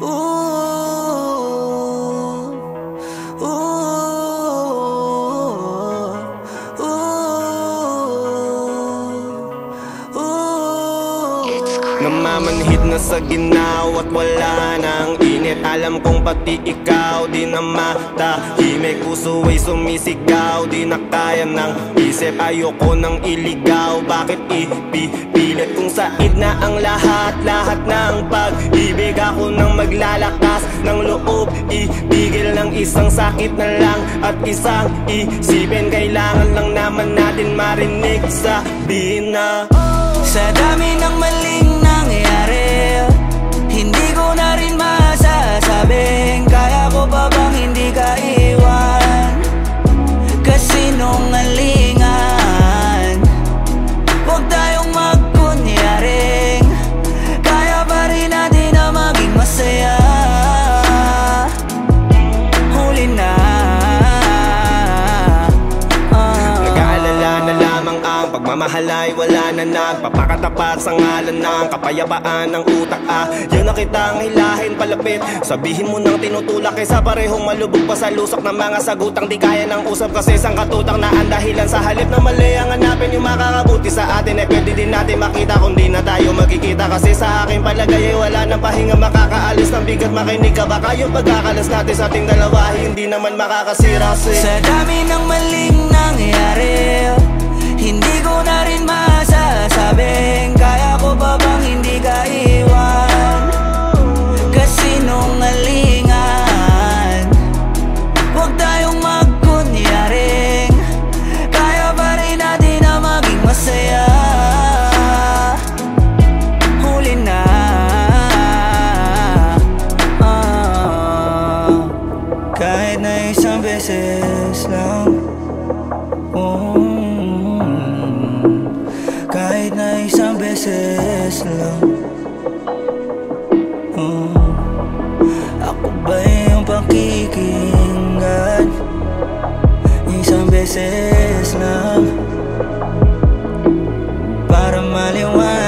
Ooh, Namamanhid na sa ginaw at wala nang init. Alam kong pati ikaw di na matahimik. Puso ay sumisigaw di na kaya ng isip. Ayoko nang iligaw bakit ipipilit? Kung said na ang lahat, lahat ng pag-ibig. Ako nang maglalakas ng loob Ibigil ng isang sakit na lang at isang isipin. Kailangan lang naman natin marinig sabihin na Sa dami ng maling nangyari pagmamahal ay wala na Nagpapakatapat sa ngalan ng kapayapaan ng utak ah. Yun na kitang hilahin palapit. Sabihin mo nang tinutulak kaysa parehong malubog pa sa lusok ng mga sagutang di kaya ng usap Kasi isang katutang na ang dahilan sa halip na mali Ang hanapin. Yung makakabuti sa atin Eh pwede din natin makita kung di na tayo magkikita. Kasi sa akin palagay ay wala nang pahinga makakaalis ng bigat. Makinig ka baka yung pagkakalas natin sa ating dalawa Hindi naman makakasira kasi Sa dami na isang beses lang. Mm, Kahit na isang beses lang. Mm, Ako ba yung pakikinggan? Isang beses lang. Para maliwanag